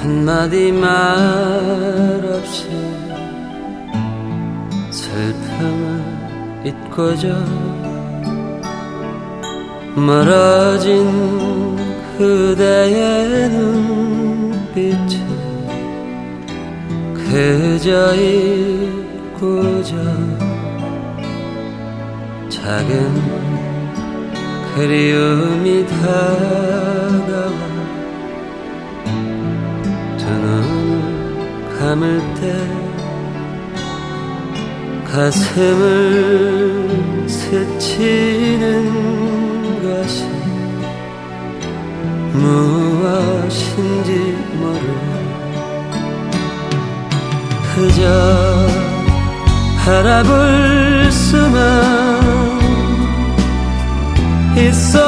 한마디 말 없이 슬픔을 잊고자 멀어진 그대의 눈빛에 그저 잊고자 작은 그리움이 다가와 감을 때 가슴을 스치는 것이 무엇인지 모르 그저 바라볼 수만 있어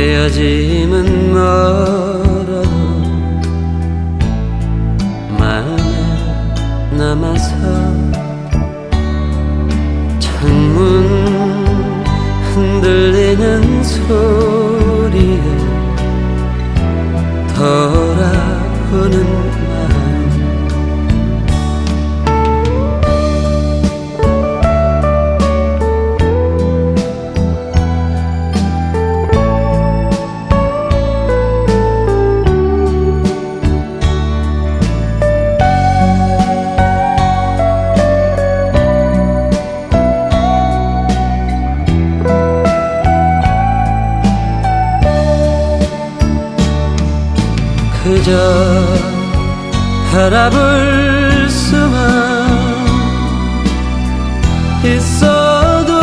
헤어짐은 멀어도 마음에 남아서 창문 흔들리는 소리 그저 바라볼 수만 있어도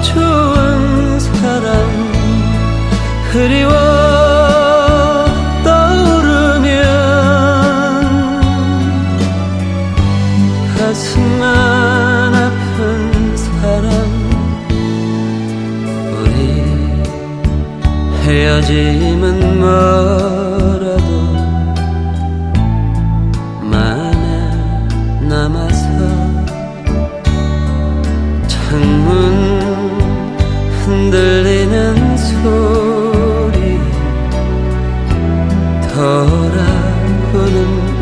좋은 사람 그리워 떠오르면 가슴만 아픈 사람 우리 헤어짐은 뭐 흔들리는 소리 더 아프는